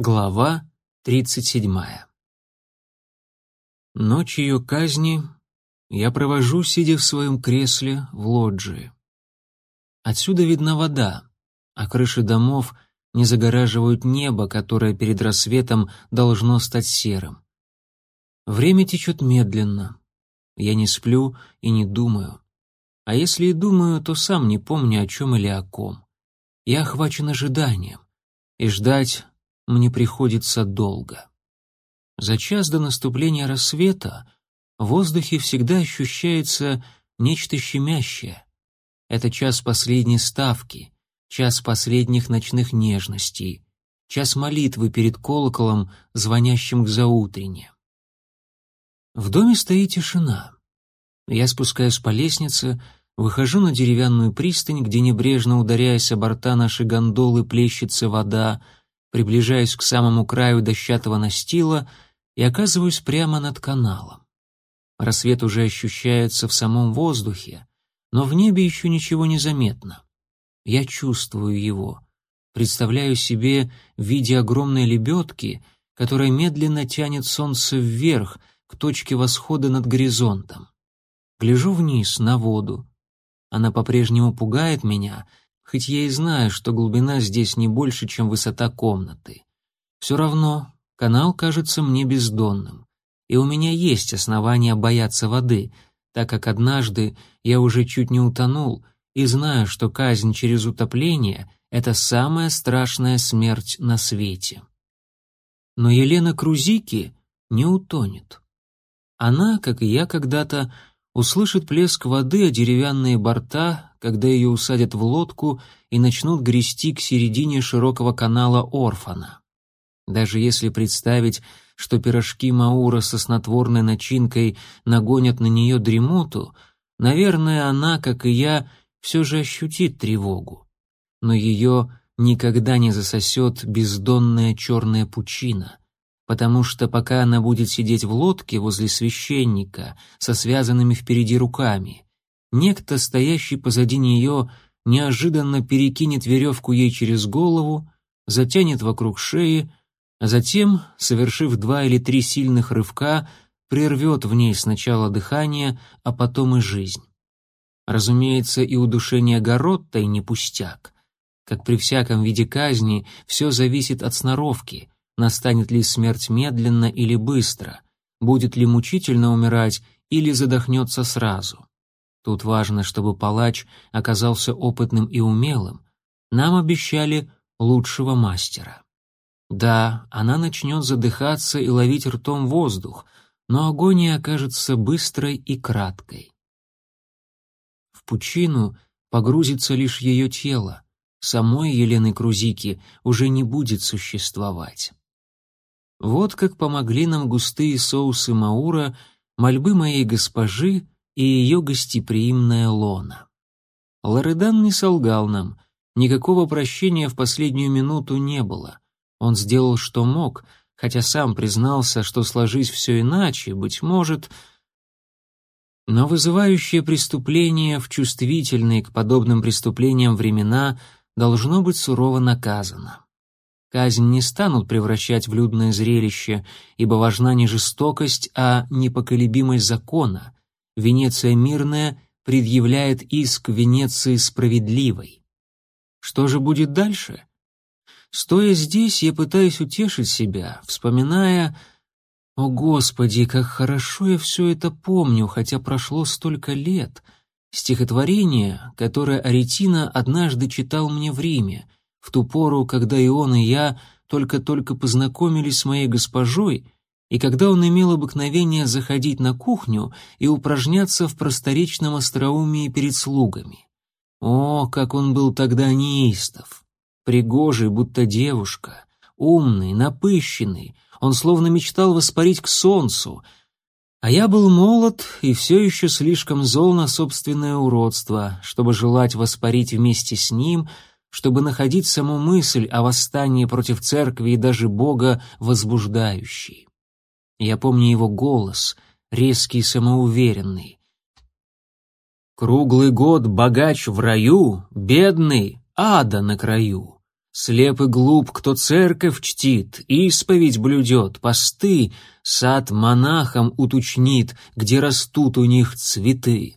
Глава 37. Ночь ее казни я провожу, сидя в своем кресле в лоджии. Отсюда видна вода, а крыши домов не загораживают небо, которое перед рассветом должно стать серым. Время течет медленно. Я не сплю и не думаю. А если и думаю, то сам не помню о чем или о ком. Я охвачен ожиданием. И ждать мне приходится долго. За час до наступления рассвета в воздухе всегда ощущается нечто щемящее. Это час последней ставки, час последних ночных нежностей, час молитвы перед колоколом, звонящим к заутрене. В доме стоит тишина. Я спускаюсь по лестнице, выхожу на деревянную пристань, где небрежно ударяясь о борта нашей гондолы плещется вода — приближаюсь к самому краю дощатого настила и оказываюсь прямо над каналом. Рассвет уже ощущается в самом воздухе, но в небе еще ничего не заметно. Я чувствую его, представляю себе в виде огромной лебедки, которая медленно тянет солнце вверх, к точке восхода над горизонтом. Гляжу вниз, на воду. Она по-прежнему пугает меня, хоть я и знаю, что глубина здесь не больше, чем высота комнаты. Все равно канал кажется мне бездонным, и у меня есть основания бояться воды, так как однажды я уже чуть не утонул и знаю, что казнь через утопление — это самая страшная смерть на свете. Но Елена Крузики не утонет. Она, как и я когда-то, услышит плеск воды о деревянные борта, когда ее усадят в лодку и начнут грести к середине широкого канала Орфана. Даже если представить, что пирожки Маура со снотворной начинкой нагонят на нее дремоту, наверное, она, как и я, все же ощутит тревогу. Но ее никогда не засосет бездонная черная пучина — потому что пока она будет сидеть в лодке возле священника со связанными впереди руками, некто, стоящий позади нее, неожиданно перекинет веревку ей через голову, затянет вокруг шеи, а затем, совершив два или три сильных рывка, прервет в ней сначала дыхание, а потом и жизнь. Разумеется, и удушение Гороттой не пустяк. Как при всяком виде казни, все зависит от сноровки — настанет ли смерть медленно или быстро, будет ли мучительно умирать или задохнется сразу. Тут важно, чтобы палач оказался опытным и умелым. Нам обещали лучшего мастера. Да, она начнет задыхаться и ловить ртом воздух, но агония окажется быстрой и краткой. В пучину погрузится лишь ее тело, самой Елены Крузики уже не будет существовать. Вот как помогли нам густые соусы Маура, мольбы моей госпожи и ее гостеприимная лона. Лоредан не солгал нам, никакого прощения в последнюю минуту не было. Он сделал, что мог, хотя сам признался, что сложись все иначе, быть может... Но вызывающее преступление в чувствительные к подобным преступлениям времена должно быть сурово наказано. Казнь не станут превращать в людное зрелище, ибо важна не жестокость, а непоколебимость закона. Венеция мирная предъявляет иск Венеции справедливой. Что же будет дальше? Стоя здесь, я пытаюсь утешить себя, вспоминая... О, Господи, как хорошо я все это помню, хотя прошло столько лет. Стихотворение, которое Аретина однажды читал мне в Риме — в ту пору, когда и он, и я только-только познакомились с моей госпожой, и когда он имел обыкновение заходить на кухню и упражняться в просторечном остроумии перед слугами. О, как он был тогда неистов! Пригожий, будто девушка, умный, напыщенный, он словно мечтал воспарить к солнцу, а я был молод и все еще слишком зол на собственное уродство, чтобы желать воспарить вместе с ним — чтобы находить саму мысль о восстании против церкви и даже Бога возбуждающей. Я помню его голос, резкий и самоуверенный. «Круглый год богач в раю, бедный ада на краю. Слеп и глуп, кто церковь чтит, исповедь блюдет, посты, сад монахам уточнит, где растут у них цветы.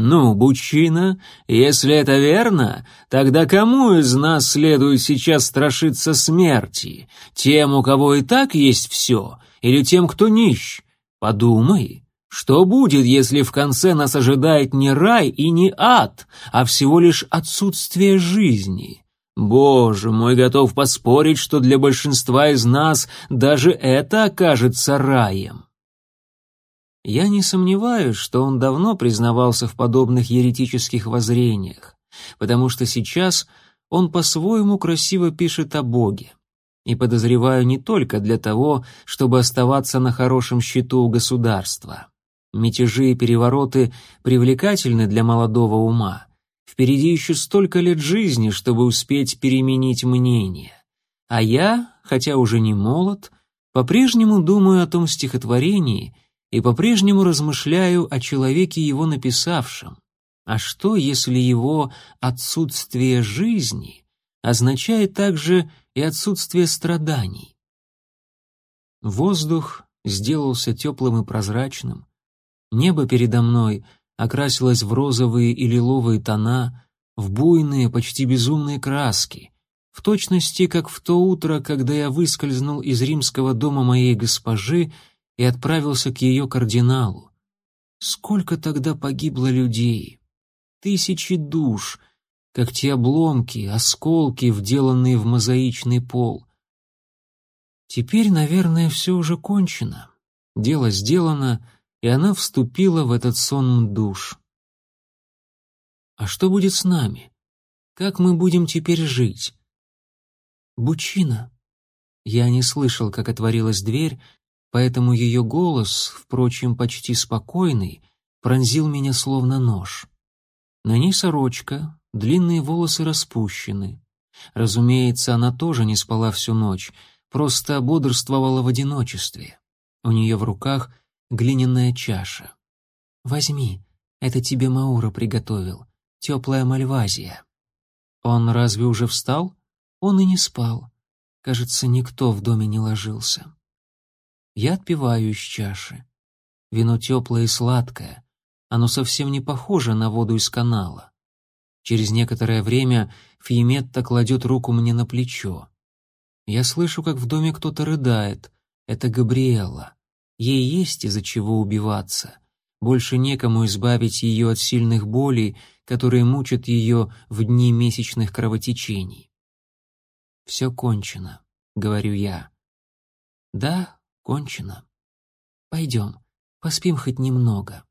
«Ну, Бучина, если это верно, тогда кому из нас следует сейчас страшиться смерти? Тем, у кого и так есть все, или тем, кто нищ? Подумай, что будет, если в конце нас ожидает не рай и не ад, а всего лишь отсутствие жизни?» Боже мой, готов поспорить, что для большинства из нас даже это окажется раем. Я не сомневаюсь, что он давно признавался в подобных еретических воззрениях, потому что сейчас он по-своему красиво пишет о Боге. И подозреваю не только для того, чтобы оставаться на хорошем счету у государства. Мятежи и перевороты привлекательны для молодого ума. Впереди еще столько лет жизни, чтобы успеть переменить мнение. А я, хотя уже не молод, по-прежнему думаю о том стихотворении — и по-прежнему размышляю о человеке его написавшем. А что, если его отсутствие жизни означает также и отсутствие страданий? Воздух сделался теплым и прозрачным. Небо передо мной окрасилось в розовые и лиловые тона, в буйные, почти безумные краски, в точности, как в то утро, когда я выскользнул из римского дома моей госпожи и отправился к ее кардиналу. Сколько тогда погибло людей? Тысячи душ, как те обломки, осколки, вделанные в мозаичный пол. Теперь, наверное, все уже кончено. Дело сделано, и она вступила в этот сон душ. А что будет с нами? Как мы будем теперь жить? Бучина. Я не слышал, как отворилась дверь, поэтому ее голос, впрочем, почти спокойный, пронзил меня словно нож. На ней сорочка, длинные волосы распущены. Разумеется, она тоже не спала всю ночь, просто бодрствовала в одиночестве. У нее в руках глиняная чаша. «Возьми, это тебе Маура приготовил, теплая мальвазия». Он разве уже встал? Он и не спал. Кажется, никто в доме не ложился. Я отпиваю из чаши. Вино теплое и сладкое. Оно совсем не похоже на воду из канала. Через некоторое время Фиеметта кладет руку мне на плечо. Я слышу, как в доме кто-то рыдает. Это Габриэла. Ей есть из-за чего убиваться. Больше некому избавить ее от сильных болей, которые мучат ее в дни месячных кровотечений. «Все кончено», — говорю я. «Да, кончено. Пойдем, поспим хоть немного.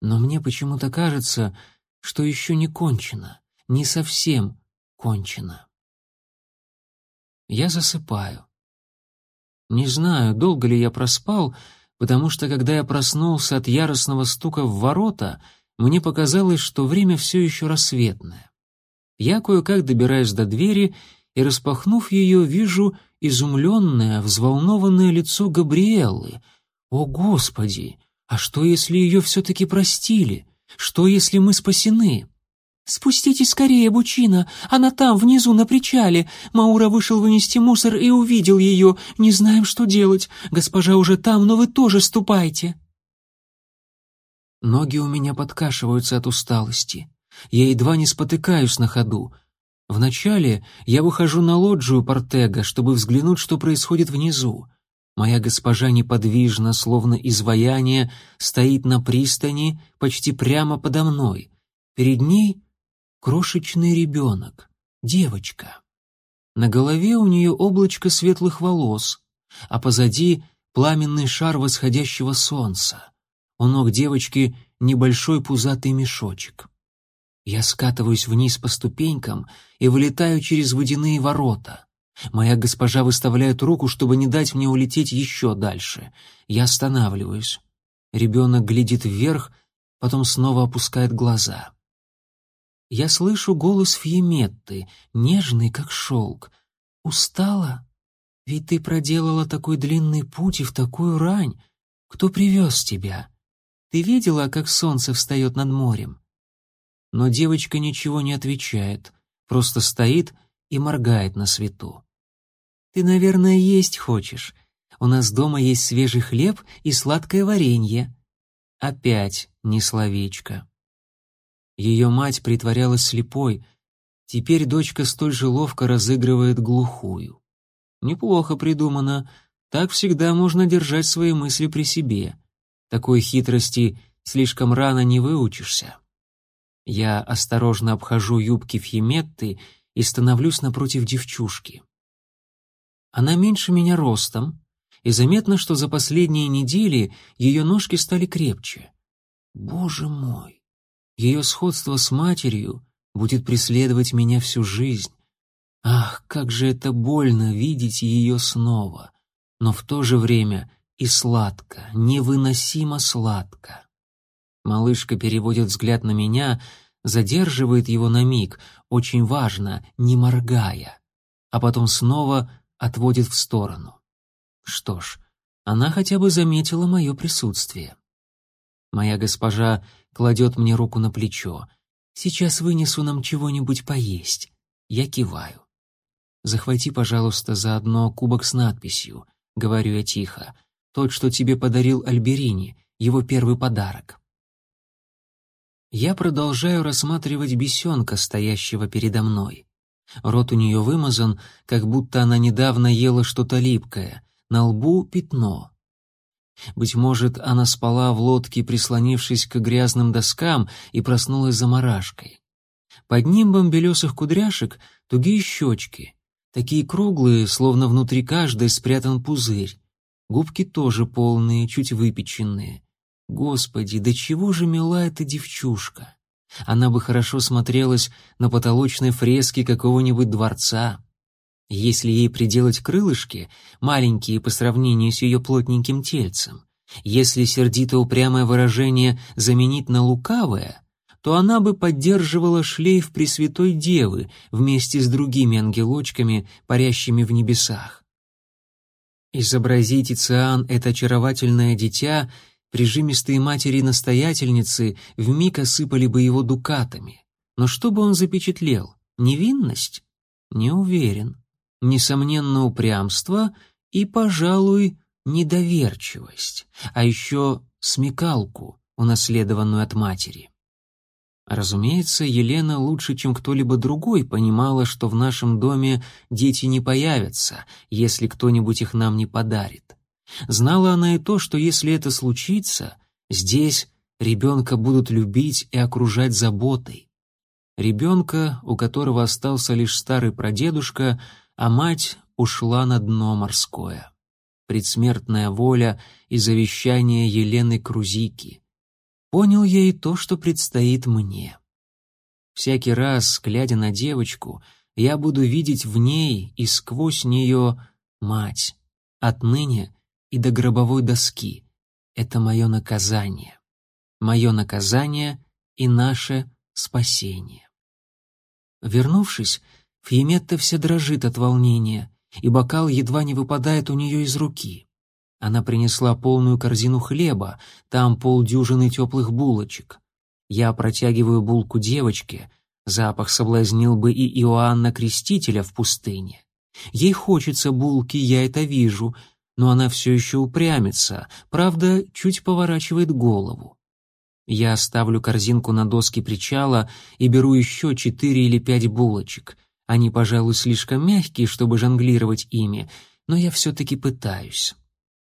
Но мне почему-то кажется, что еще не кончено, не совсем кончено. Я засыпаю. Не знаю, долго ли я проспал, потому что, когда я проснулся от яростного стука в ворота, мне показалось, что время все еще рассветное. Я кое-как добираюсь до двери и, распахнув ее, вижу изумленное, взволнованное лицо Габриэллы. «О, Господи! А что, если ее все-таки простили? Что, если мы спасены?» «Спуститесь скорее, Бучина! Она там, внизу, на причале! Маура вышел вынести мусор и увидел ее. Не знаем, что делать. Госпожа уже там, но вы тоже ступайте!» Ноги у меня подкашиваются от усталости. Я едва не спотыкаюсь на ходу. Вначале я выхожу на лоджию Портега, чтобы взглянуть, что происходит внизу. Моя госпожа неподвижно, словно изваяние, стоит на пристани почти прямо подо мной. Перед ней крошечный ребенок, девочка. На голове у нее облачко светлых волос, а позади пламенный шар восходящего солнца. У ног девочки небольшой пузатый мешочек. Я скатываюсь вниз по ступенькам и вылетаю через водяные ворота. Моя госпожа выставляет руку, чтобы не дать мне улететь еще дальше. Я останавливаюсь. Ребенок глядит вверх, потом снова опускает глаза. Я слышу голос Фьеметты, нежный, как шелк. «Устала? Ведь ты проделала такой длинный путь и в такую рань. Кто привез тебя? Ты видела, как солнце встает над морем? Но девочка ничего не отвечает, просто стоит и моргает на свету. «Ты, наверное, есть хочешь. У нас дома есть свежий хлеб и сладкое варенье». Опять не словечко. Ее мать притворялась слепой, теперь дочка столь же ловко разыгрывает глухую. Неплохо придумано, так всегда можно держать свои мысли при себе. Такой хитрости слишком рано не выучишься. Я осторожно обхожу юбки Фьеметты и становлюсь напротив девчушки. Она меньше меня ростом, и заметно, что за последние недели ее ножки стали крепче. Боже мой! Ее сходство с матерью будет преследовать меня всю жизнь. Ах, как же это больно видеть ее снова, но в то же время и сладко, невыносимо сладко. Малышка переводит взгляд на меня, задерживает его на миг, очень важно, не моргая, а потом снова отводит в сторону. Что ж, она хотя бы заметила мое присутствие. Моя госпожа кладет мне руку на плечо. «Сейчас вынесу нам чего-нибудь поесть». Я киваю. «Захвати, пожалуйста, заодно кубок с надписью», — говорю я тихо. «Тот, что тебе подарил Альберини, его первый подарок». Я продолжаю рассматривать бесенка, стоящего передо мной. Рот у нее вымазан, как будто она недавно ела что-то липкое. На лбу пятно. Быть может, она спала в лодке, прислонившись к грязным доскам, и проснулась заморашкой. Под нимбом белесых кудряшек тугие щечки, такие круглые, словно внутри каждой спрятан пузырь. Губки тоже полные, чуть выпеченные. Господи, до чего же мила эта девчушка! Она бы хорошо смотрелась на потолочной фреске какого-нибудь дворца. Если ей приделать крылышки, маленькие по сравнению с ее плотненьким тельцем, если сердито-упрямое выражение заменить на лукавое, то она бы поддерживала шлейф Пресвятой Девы вместе с другими ангелочками, парящими в небесах. Изобразить Ициан это очаровательное дитя Прижимистые матери-настоятельницы вмиг осыпали бы его дукатами. Но что бы он запечатлел? Невинность? Не уверен. Несомненно, упрямство и, пожалуй, недоверчивость, а еще смекалку, унаследованную от матери. Разумеется, Елена лучше, чем кто-либо другой, понимала, что в нашем доме дети не появятся, если кто-нибудь их нам не подарит. Знала она и то, что если это случится, здесь ребенка будут любить и окружать заботой. Ребенка, у которого остался лишь старый прадедушка, а мать ушла на дно морское. Предсмертная воля и завещание Елены Крузики. Понял я и то, что предстоит мне. Всякий раз, глядя на девочку, я буду видеть в ней и сквозь нее мать. Отныне и до гробовой доски. Это мое наказание. Мое наказание и наше спасение. Вернувшись, Фьеметта вся дрожит от волнения, и бокал едва не выпадает у нее из руки. Она принесла полную корзину хлеба, там полдюжины теплых булочек. Я протягиваю булку девочке, запах соблазнил бы и Иоанна Крестителя в пустыне. Ей хочется булки, я это вижу, но она все еще упрямится, правда, чуть поворачивает голову. Я ставлю корзинку на доски причала и беру еще четыре или пять булочек. Они, пожалуй, слишком мягкие, чтобы жонглировать ими, но я все-таки пытаюсь.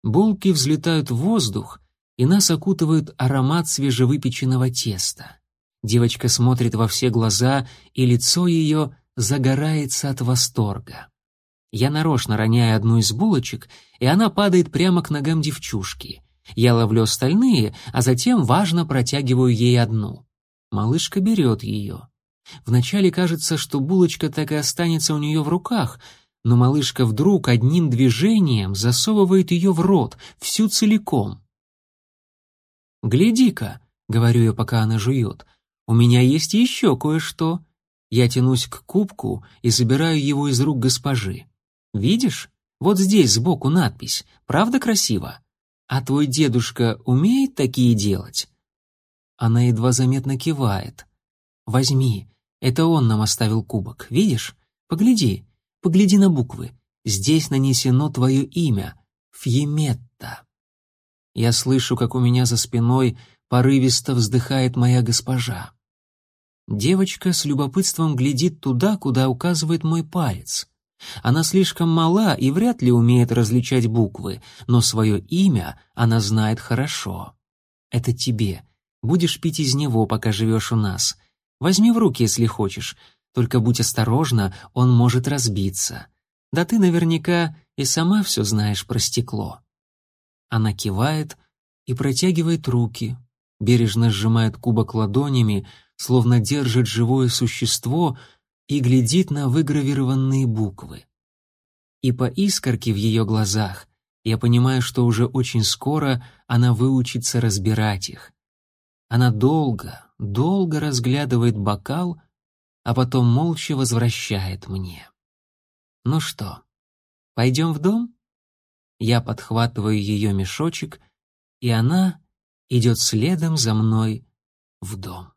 Булки взлетают в воздух, и нас окутывает аромат свежевыпеченного теста. Девочка смотрит во все глаза, и лицо ее загорается от восторга. Я нарочно роняю одну из булочек, и она падает прямо к ногам девчушки. Я ловлю остальные, а затем важно протягиваю ей одну. Малышка берет ее. Вначале кажется, что булочка так и останется у нее в руках, но малышка вдруг одним движением засовывает ее в рот, всю целиком. «Гляди-ка», — говорю я, пока она жует, — «у меня есть еще кое-что». Я тянусь к кубку и забираю его из рук госпожи. Видишь? Вот здесь сбоку надпись. Правда красиво? А твой дедушка умеет такие делать?» Она едва заметно кивает. «Возьми, это он нам оставил кубок, видишь? Погляди, погляди на буквы. Здесь нанесено твое имя — Фьеметта. Я слышу, как у меня за спиной порывисто вздыхает моя госпожа. Девочка с любопытством глядит туда, куда указывает мой палец. Она слишком мала и вряд ли умеет различать буквы, но свое имя она знает хорошо. Это тебе. Будешь пить из него, пока живешь у нас. Возьми в руки, если хочешь. Только будь осторожна, он может разбиться. Да ты наверняка и сама все знаешь про стекло. Она кивает и протягивает руки, бережно сжимает кубок ладонями, словно держит живое существо и глядит на выгравированные буквы. И по искорке в ее глазах я понимаю, что уже очень скоро она выучится разбирать их. Она долго, долго разглядывает бокал, а потом молча возвращает мне. Ну что, пойдем в дом? Я подхватываю ее мешочек, и она идет следом за мной в дом.